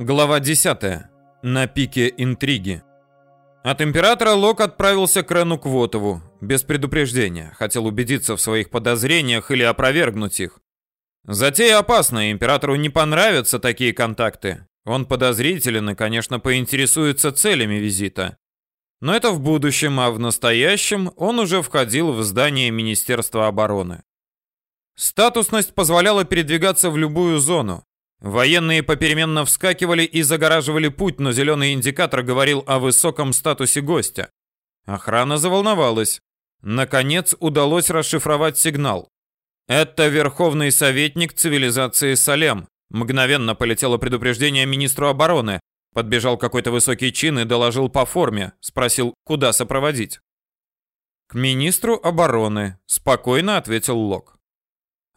Глава 10. На пике интриги. От императора Лок отправился к Рену Квотову, без предупреждения, хотел убедиться в своих подозрениях или опровергнуть их. Затея опасная, императору не понравятся такие контакты. Он подозрителен и, конечно, поинтересуется целями визита. Но это в будущем, а в настоящем он уже входил в здание Министерства обороны. Статусность позволяла передвигаться в любую зону. Военные попеременно вскакивали и загораживали путь, но зеленый индикатор говорил о высоком статусе гостя. Охрана заволновалась. Наконец удалось расшифровать сигнал. Это верховный советник цивилизации Салем. Мгновенно полетело предупреждение министру обороны. Подбежал какой-то высокий чин и доложил по форме. Спросил, куда сопроводить. К министру обороны, спокойно ответил Лок.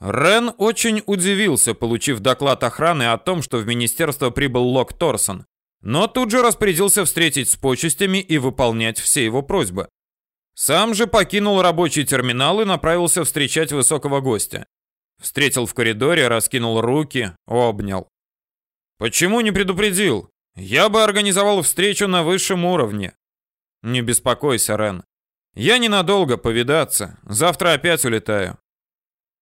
Рен очень удивился, получив доклад охраны о том, что в министерство прибыл Лок Торсон, но тут же распорядился встретить с почестями и выполнять все его просьбы. Сам же покинул рабочий терминал и направился встречать высокого гостя. Встретил в коридоре, раскинул руки, обнял. «Почему не предупредил? Я бы организовал встречу на высшем уровне». «Не беспокойся, Рен. Я ненадолго повидаться. Завтра опять улетаю.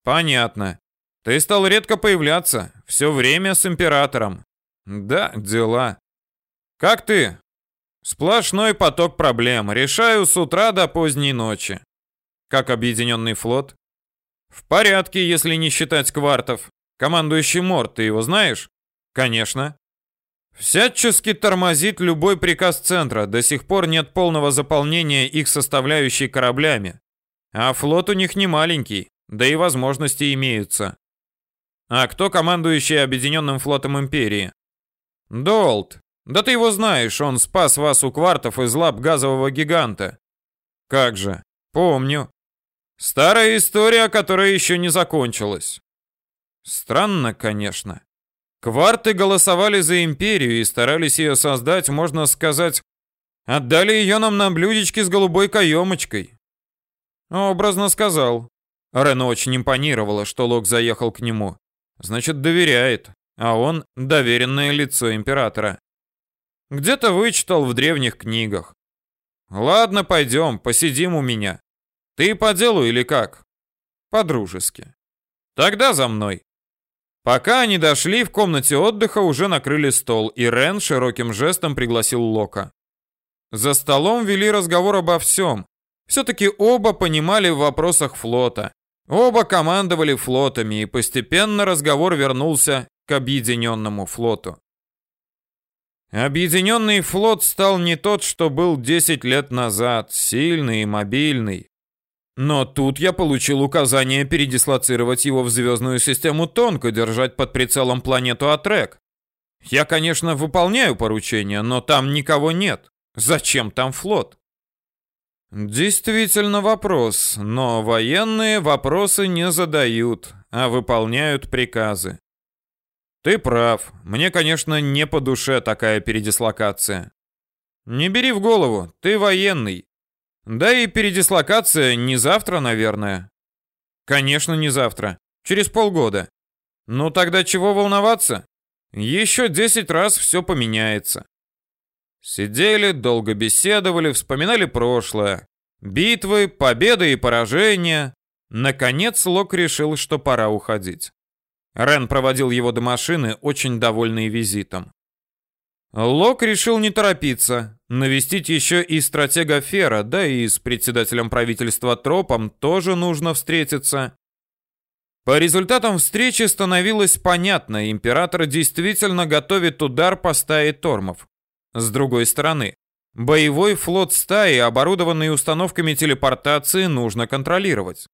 Понятно. Ты стал редко появляться, все время с императором. Да, дела. Как ты? Сплошной поток проблем. Решаю с утра до поздней ночи. Как объединенный флот? В порядке, если не считать квартов. Командующий Морт, ты его знаешь? Конечно. Всячески тормозит любой приказ центра. До сих пор нет полного заполнения их составляющей кораблями. А флот у них не маленький. Да и возможности имеются. А кто командующий Объединенным флотом Империи? Долт. Да ты его знаешь, он спас вас у квартов из лап газового гиганта. Как же? Помню. Старая история, которая еще не закончилась. Странно, конечно. Кварты голосовали за империю и старались ее создать, можно сказать, отдали ее нам на блюдечке с голубой каемочкой. Образно сказал. Рену очень импонировало, что Лок заехал к нему. Значит, доверяет, а он доверенное лицо императора. Где-то вычитал в древних книгах. Ладно, пойдем, посидим у меня. Ты по делу или как? По-дружески. Тогда за мной. Пока они дошли, в комнате отдыха уже накрыли стол, и Рен широким жестом пригласил Лока. За столом вели разговор обо всем. Все-таки оба понимали в вопросах флота. Оба командовали флотами, и постепенно разговор вернулся к объединенному флоту. Объединенный флот стал не тот, что был 10 лет назад, сильный и мобильный. Но тут я получил указание передислоцировать его в звездную систему тонко, держать под прицелом планету Атрек. Я, конечно, выполняю поручение, но там никого нет. Зачем там флот? Действительно вопрос, но военные вопросы не задают, а выполняют приказы. Ты прав. Мне, конечно, не по душе такая передислокация. Не бери в голову, ты военный. Да и передислокация не завтра, наверное. Конечно, не завтра. Через полгода. Ну тогда чего волноваться? Еще десять раз все поменяется. Сидели, долго беседовали, вспоминали прошлое. Битвы, победы и поражения. Наконец Лок решил, что пора уходить. Рен проводил его до машины, очень довольный визитом. Лок решил не торопиться, навестить еще и стратега Фера, да и с председателем правительства Тропом тоже нужно встретиться. По результатам встречи становилось понятно, император действительно готовит удар по стае тормов. С другой стороны, боевой флот стаи, оборудованный установками телепортации, нужно контролировать.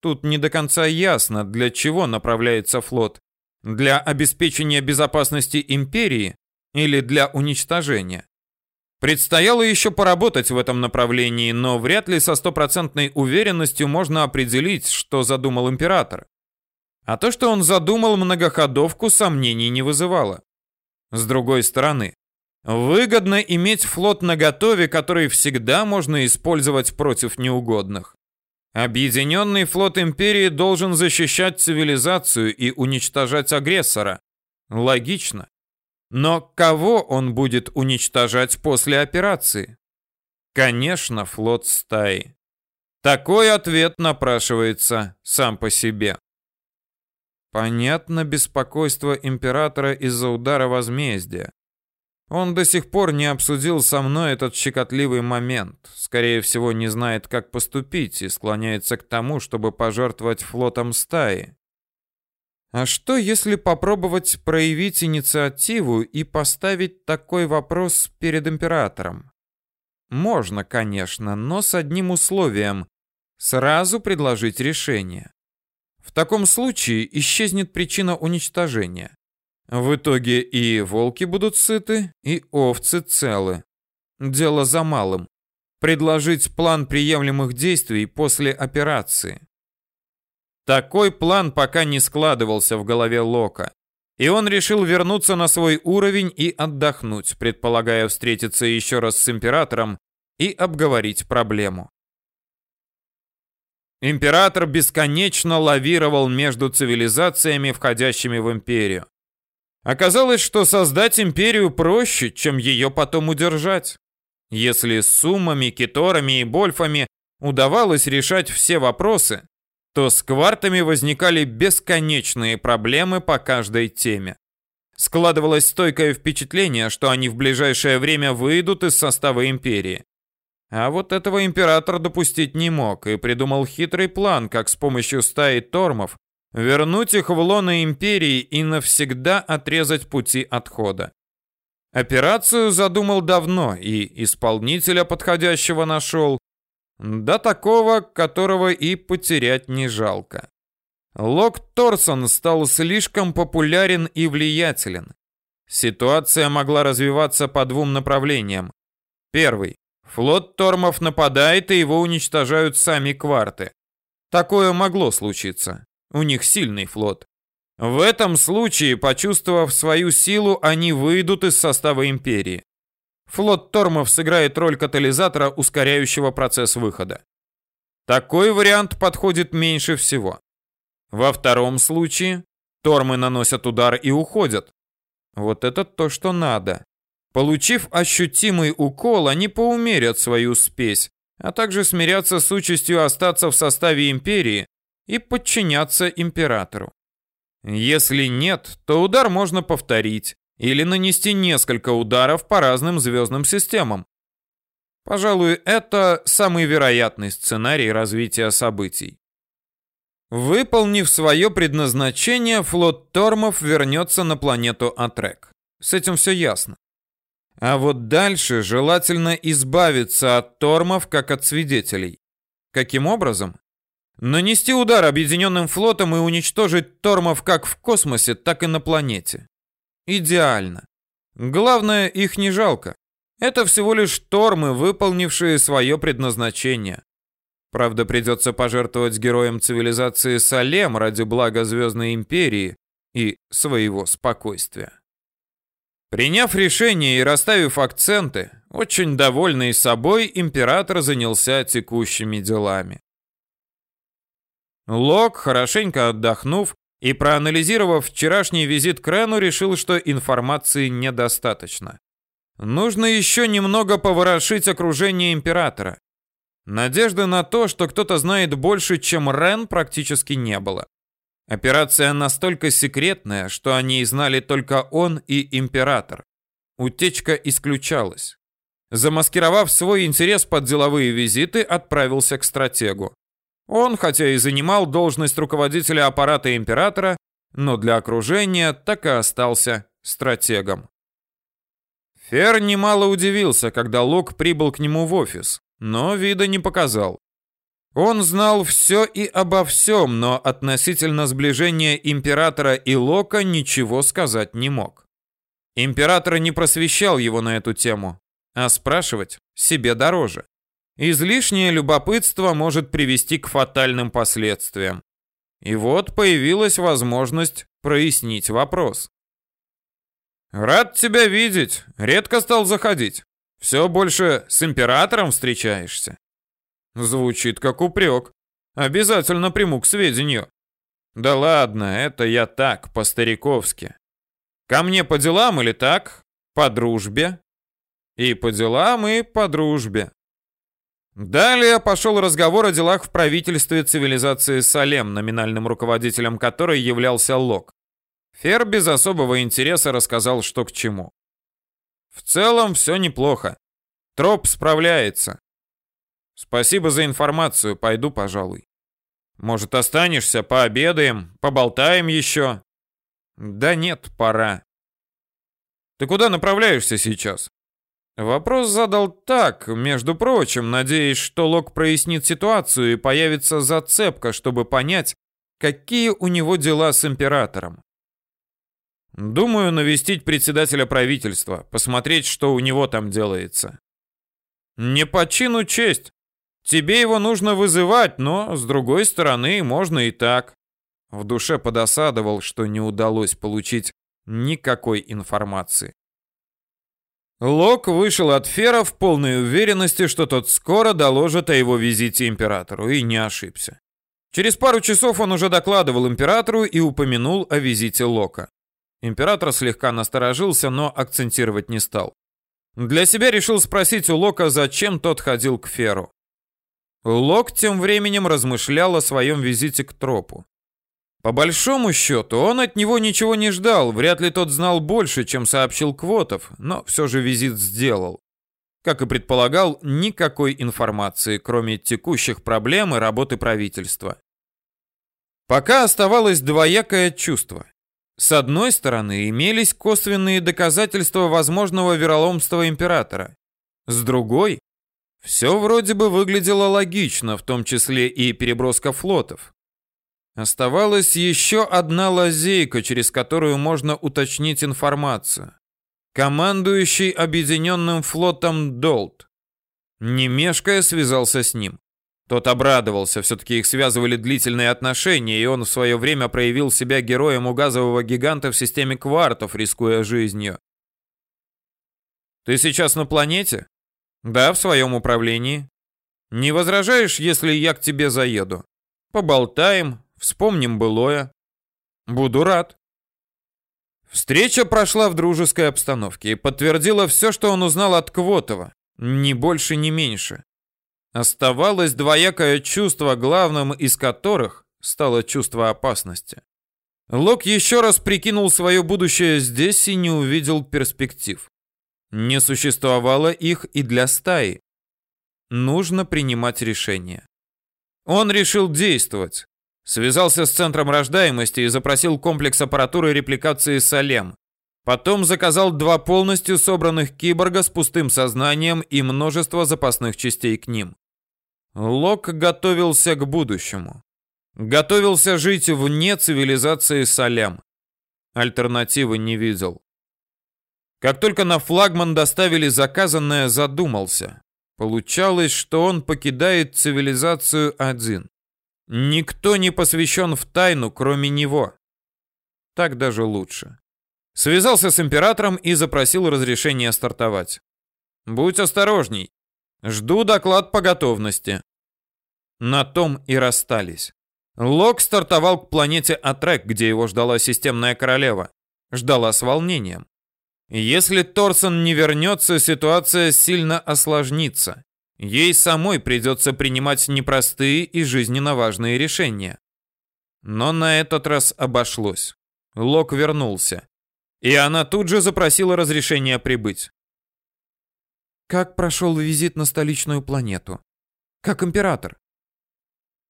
Тут не до конца ясно, для чего направляется флот. Для обеспечения безопасности империи или для уничтожения. Предстояло еще поработать в этом направлении, но вряд ли со стопроцентной уверенностью можно определить, что задумал император. А то, что он задумал многоходовку, сомнений не вызывало. С другой стороны, Выгодно иметь флот наготове, который всегда можно использовать против неугодных. Объединенный флот империи должен защищать цивилизацию и уничтожать агрессора. Логично. Но кого он будет уничтожать после операции? Конечно, флот стаи. Такой ответ напрашивается сам по себе. Понятно беспокойство императора из-за удара возмездия. Он до сих пор не обсудил со мной этот щекотливый момент. Скорее всего, не знает, как поступить и склоняется к тому, чтобы пожертвовать флотом стаи. А что, если попробовать проявить инициативу и поставить такой вопрос перед императором? Можно, конечно, но с одним условием – сразу предложить решение. В таком случае исчезнет причина уничтожения. В итоге и волки будут сыты, и овцы целы. Дело за малым. Предложить план приемлемых действий после операции. Такой план пока не складывался в голове Лока. И он решил вернуться на свой уровень и отдохнуть, предполагая встретиться еще раз с императором и обговорить проблему. Император бесконечно лавировал между цивилизациями, входящими в империю. Оказалось, что создать империю проще, чем ее потом удержать. Если с суммами, киторами и больфами удавалось решать все вопросы, то с квартами возникали бесконечные проблемы по каждой теме. Складывалось стойкое впечатление, что они в ближайшее время выйдут из состава империи. А вот этого император допустить не мог и придумал хитрый план, как с помощью стаи тормов вернуть их в лоно империи и навсегда отрезать пути отхода. Операцию задумал давно и исполнителя подходящего нашел, да такого, которого и потерять не жалко. Лок Торсон стал слишком популярен и влиятелен. Ситуация могла развиваться по двум направлениям. Первый. Флот Тормов нападает, и его уничтожают сами кварты. Такое могло случиться. У них сильный флот. В этом случае, почувствовав свою силу, они выйдут из состава империи. Флот Тормов сыграет роль катализатора, ускоряющего процесс выхода. Такой вариант подходит меньше всего. Во втором случае Тормы наносят удар и уходят. Вот это то, что надо. Получив ощутимый укол, они поумерят свою спесь, а также смирятся с участью остаться в составе империи и подчиняться императору. Если нет, то удар можно повторить или нанести несколько ударов по разным звездным системам. Пожалуй, это самый вероятный сценарий развития событий. Выполнив свое предназначение, флот Тормов вернется на планету Атрек. С этим все ясно. А вот дальше желательно избавиться от Тормов как от свидетелей. Каким образом? Нанести удар объединенным флотом и уничтожить Тормов как в космосе, так и на планете. Идеально. Главное, их не жалко. Это всего лишь Тормы, выполнившие свое предназначение. Правда, придется пожертвовать героям цивилизации Салем ради блага Звездной Империи и своего спокойствия. Приняв решение и расставив акценты, очень довольный собой, император занялся текущими делами. Лок, хорошенько отдохнув и проанализировав вчерашний визит к Рену, решил, что информации недостаточно. Нужно еще немного поворошить окружение императора. Надежды на то, что кто-то знает больше, чем Рен, практически не было. Операция настолько секретная, что о ней знали только он и император. Утечка исключалась. Замаскировав свой интерес под деловые визиты, отправился к стратегу. Он, хотя и занимал должность руководителя аппарата императора, но для окружения так и остался стратегом. Фер немало удивился, когда Лок прибыл к нему в офис, но вида не показал. Он знал все и обо всем, но относительно сближения императора и Лока ничего сказать не мог. Император не просвещал его на эту тему, а спрашивать себе дороже. Излишнее любопытство может привести к фатальным последствиям. И вот появилась возможность прояснить вопрос. «Рад тебя видеть. Редко стал заходить. Все больше с императором встречаешься». Звучит как упрек. Обязательно приму к сведению. Да ладно, это я так, по-стариковски. Ко мне по делам или так? По дружбе? И по делам, и по дружбе. Далее пошел разговор о делах в правительстве цивилизации Салем, номинальным руководителем которой являлся Лок. Фер без особого интереса рассказал, что к чему. В целом все неплохо. Троп справляется. Спасибо за информацию, пойду, пожалуй. Может, останешься, пообедаем, поболтаем еще? Да нет, пора. Ты куда направляешься сейчас? Вопрос задал так, между прочим, надеясь, что Лок прояснит ситуацию и появится зацепка, чтобы понять, какие у него дела с императором. Думаю, навестить председателя правительства, посмотреть, что у него там делается. Не по чину честь. Тебе его нужно вызывать, но, с другой стороны, можно и так. В душе подосадовал, что не удалось получить никакой информации. Лок вышел от Фера в полной уверенности, что тот скоро доложит о его визите императору, и не ошибся. Через пару часов он уже докладывал императору и упомянул о визите Лока. Император слегка насторожился, но акцентировать не стал. Для себя решил спросить у Лока, зачем тот ходил к Феру. Лок тем временем размышлял о своем визите к Тропу. По большому счету, он от него ничего не ждал, вряд ли тот знал больше, чем сообщил Квотов, но все же визит сделал. Как и предполагал, никакой информации, кроме текущих проблем и работы правительства. Пока оставалось двоякое чувство. С одной стороны, имелись косвенные доказательства возможного вероломства императора. С другой, все вроде бы выглядело логично, в том числе и переброска флотов. Оставалась еще одна лазейка, через которую можно уточнить информацию. Командующий объединенным флотом Долт. Не мешкая, связался с ним. Тот обрадовался, все-таки их связывали длительные отношения, и он в свое время проявил себя героем у газового гиганта в системе квартов, рискуя жизнью. «Ты сейчас на планете?» «Да, в своем управлении. Не возражаешь, если я к тебе заеду? Поболтаем, Вспомним былое. Буду рад. Встреча прошла в дружеской обстановке и подтвердила все, что он узнал от Квотова. Ни больше, ни меньше. Оставалось двоякое чувство, главным из которых стало чувство опасности. Лок еще раз прикинул свое будущее здесь и не увидел перспектив. Не существовало их и для стаи. Нужно принимать решение. Он решил действовать. Связался с центром рождаемости и запросил комплекс аппаратуры репликации Салем. Потом заказал два полностью собранных киборга с пустым сознанием и множество запасных частей к ним. Лок готовился к будущему. Готовился жить вне цивилизации Салем. Альтернативы не видел. Как только на флагман доставили заказанное, задумался. Получалось, что он покидает цивилизацию один. Никто не посвящен в тайну, кроме него. Так даже лучше. Связался с императором и запросил разрешения стартовать. Будь осторожней. Жду доклад по готовности. На том и расстались. Лок стартовал к планете Атрек, где его ждала системная королева. Ждала с волнением. Если Торсон не вернется, ситуация сильно осложнится. Ей самой придется принимать непростые и жизненно важные решения. Но на этот раз обошлось. Лок вернулся. И она тут же запросила разрешения прибыть. Как прошел визит на столичную планету? Как император?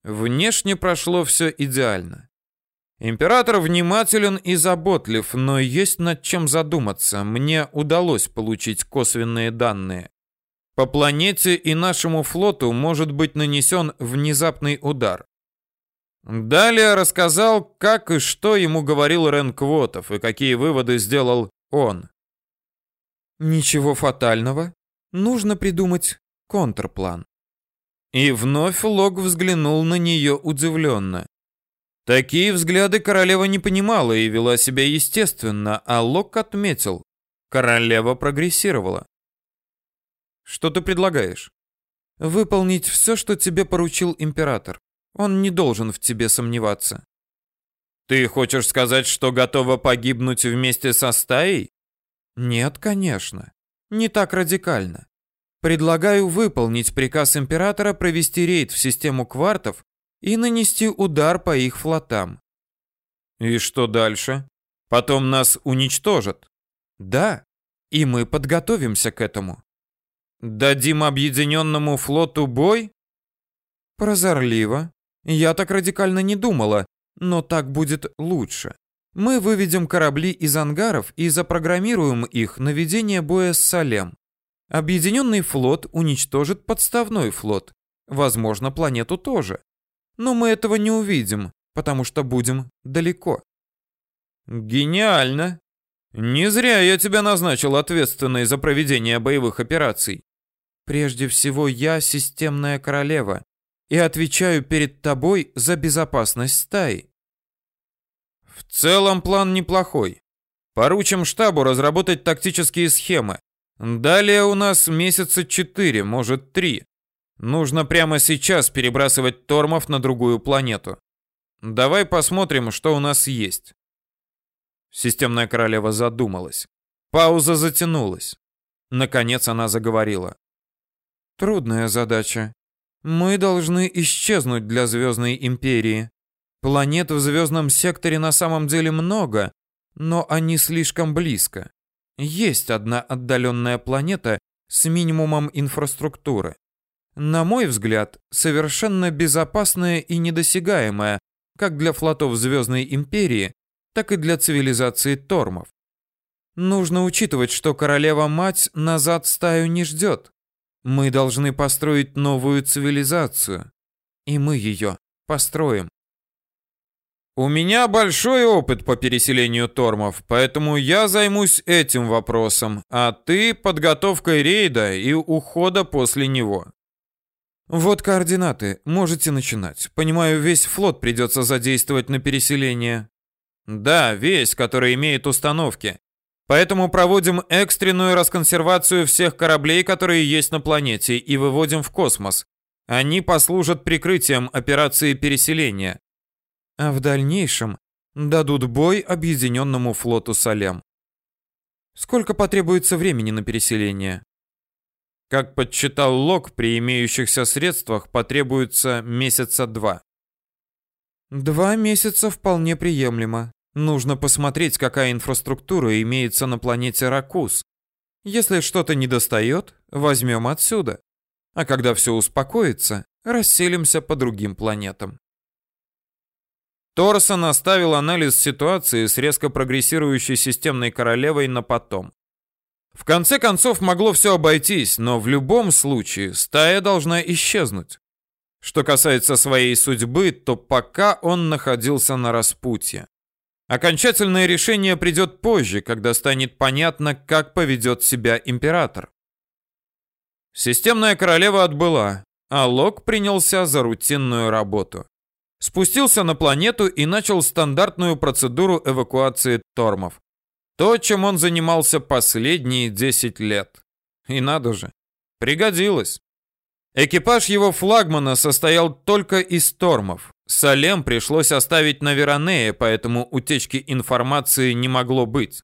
Внешне прошло все идеально. Император внимателен и заботлив, но есть над чем задуматься. Мне удалось получить косвенные данные. По планете и нашему флоту может быть нанесен внезапный удар. Далее рассказал, как и что ему говорил Рен Квотов и какие выводы сделал он. Ничего фатального. Нужно придумать контрплан. И вновь Лог взглянул на нее удивленно. Такие взгляды королева не понимала и вела себя естественно, а Лок отметил, королева прогрессировала. Что ты предлагаешь? Выполнить все, что тебе поручил император. Он не должен в тебе сомневаться. Ты хочешь сказать, что готова погибнуть вместе со стаей? Нет, конечно. Не так радикально. Предлагаю выполнить приказ императора провести рейд в систему квартов и нанести удар по их флотам. И что дальше? Потом нас уничтожат? Да, и мы подготовимся к этому. Дадим объединенному флоту бой? Прозорливо. Я так радикально не думала, но так будет лучше. Мы выведем корабли из ангаров и запрограммируем их на ведение боя с Салем. Объединенный флот уничтожит подставной флот. Возможно, планету тоже. Но мы этого не увидим, потому что будем далеко. Гениально. Не зря я тебя назначил ответственной за проведение боевых операций. Прежде всего, я системная королева и отвечаю перед тобой за безопасность стаи. В целом план неплохой. Поручим штабу разработать тактические схемы. Далее у нас месяца четыре, может три. Нужно прямо сейчас перебрасывать тормов на другую планету. Давай посмотрим, что у нас есть. Системная королева задумалась. Пауза затянулась. Наконец она заговорила. Трудная задача. Мы должны исчезнуть для Звездной Империи. Планет в звездном секторе на самом деле много, но они слишком близко. Есть одна отдаленная планета с минимумом инфраструктуры. На мой взгляд, совершенно безопасная и недосягаемая, как для флотов Звездной Империи, так и для цивилизации Тормов. Нужно учитывать, что королева-мать назад стаю не ждет. Мы должны построить новую цивилизацию. И мы ее построим. У меня большой опыт по переселению тормов, поэтому я займусь этим вопросом, а ты подготовкой рейда и ухода после него. Вот координаты, можете начинать. Понимаю, весь флот придется задействовать на переселение. Да, весь, который имеет установки. Поэтому проводим экстренную расконсервацию всех кораблей, которые есть на планете, и выводим в космос. Они послужат прикрытием операции переселения. А в дальнейшем дадут бой объединенному флоту Салем. Сколько потребуется времени на переселение? Как подсчитал Лок, при имеющихся средствах потребуется месяца два. Два месяца вполне приемлемо. Нужно посмотреть, какая инфраструктура имеется на планете Ракус. Если что-то недостает, возьмем отсюда. А когда все успокоится, расселимся по другим планетам. Торсон оставил анализ ситуации с резко прогрессирующей системной королевой на потом. В конце концов могло все обойтись, но в любом случае стая должна исчезнуть. Что касается своей судьбы, то пока он находился на распутье. Окончательное решение придет позже, когда станет понятно, как поведет себя император. Системная королева отбыла, а Лок принялся за рутинную работу. Спустился на планету и начал стандартную процедуру эвакуации тормов. То, чем он занимался последние 10 лет. И надо же, пригодилось. Экипаж его флагмана состоял только из тормов. Салем пришлось оставить на Веронее, поэтому утечки информации не могло быть.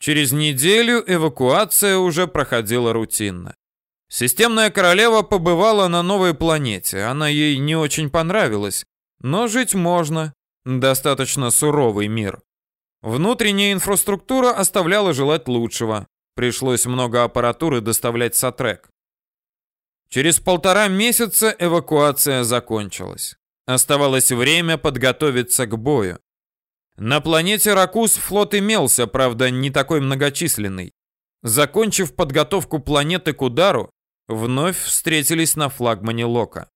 Через неделю эвакуация уже проходила рутинно. Системная королева побывала на новой планете. Она ей не очень понравилась, но жить можно. Достаточно суровый мир. Внутренняя инфраструктура оставляла желать лучшего. Пришлось много аппаратуры доставлять с Атрек. Через полтора месяца эвакуация закончилась. Оставалось время подготовиться к бою. На планете Ракус флот имелся, правда, не такой многочисленный. Закончив подготовку планеты к удару, вновь встретились на флагмане Лока.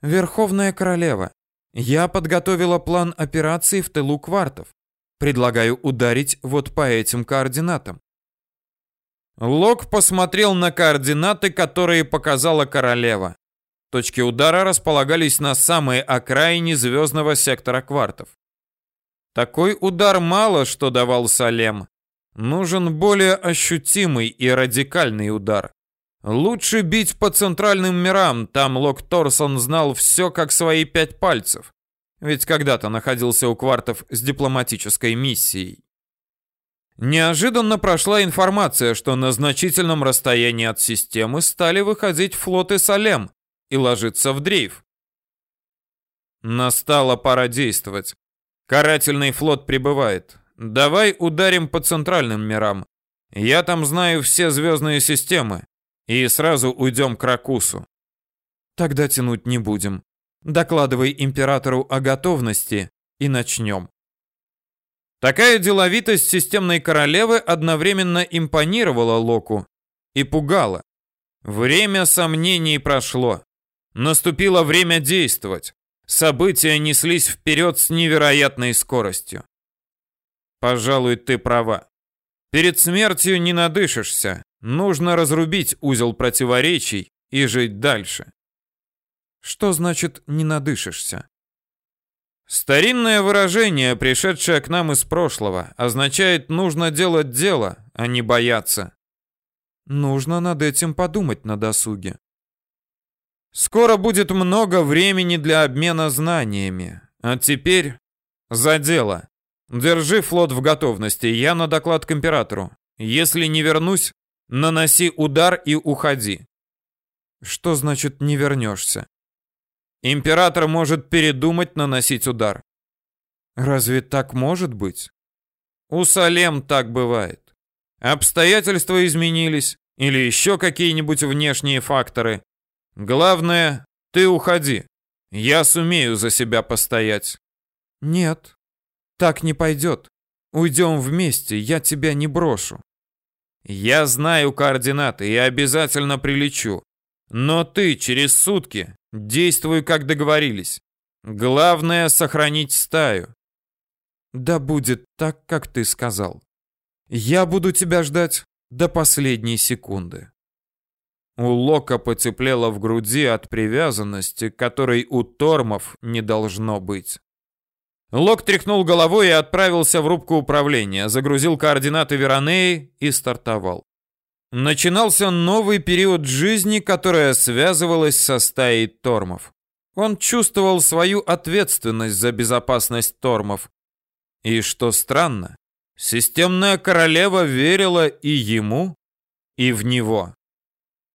Верховная королева, я подготовила план операции в тылу квартов. Предлагаю ударить вот по этим координатам. Лок посмотрел на координаты, которые показала королева. Точки удара располагались на самой окраине звездного сектора квартов. Такой удар мало что давал Салем. Нужен более ощутимый и радикальный удар. Лучше бить по центральным мирам, там Лок Торсон знал все как свои пять пальцев. ведь когда-то находился у квартов с дипломатической миссией. Неожиданно прошла информация, что на значительном расстоянии от системы стали выходить флоты Салем и ложиться в дрейф. Настала пора действовать. Карательный флот прибывает. Давай ударим по центральным мирам. Я там знаю все звездные системы. И сразу уйдем к Ракусу. Тогда тянуть не будем. Докладывай императору о готовности и начнем. Такая деловитость системной королевы одновременно импонировала Локу и пугала. Время сомнений прошло. Наступило время действовать. События неслись вперед с невероятной скоростью. Пожалуй, ты права. Перед смертью не надышишься. Нужно разрубить узел противоречий и жить дальше. Что значит «не надышишься»? Старинное выражение, пришедшее к нам из прошлого, означает «нужно делать дело, а не бояться». Нужно над этим подумать на досуге. Скоро будет много времени для обмена знаниями. А теперь за дело. Держи флот в готовности, я на доклад к императору. Если не вернусь, наноси удар и уходи. Что значит не вернешься? Император может передумать наносить удар. Разве так может быть? У Салем так бывает. Обстоятельства изменились или еще какие-нибудь внешние факторы. Главное, ты уходи. Я сумею за себя постоять. Нет, так не пойдет. Уйдем вместе, я тебя не брошу. Я знаю координаты и обязательно прилечу. Но ты через сутки действуй, как договорились. Главное — сохранить стаю. Да будет так, как ты сказал. Я буду тебя ждать до последней секунды. У Лока потеплело в груди от привязанности, которой у Тормов не должно быть. Лок тряхнул головой и отправился в рубку управления, загрузил координаты Веронеи и стартовал. Начинался новый период жизни, которая связывалась со стаей тормов. Он чувствовал свою ответственность за безопасность тормов. И что странно, системная королева верила и ему, и в него.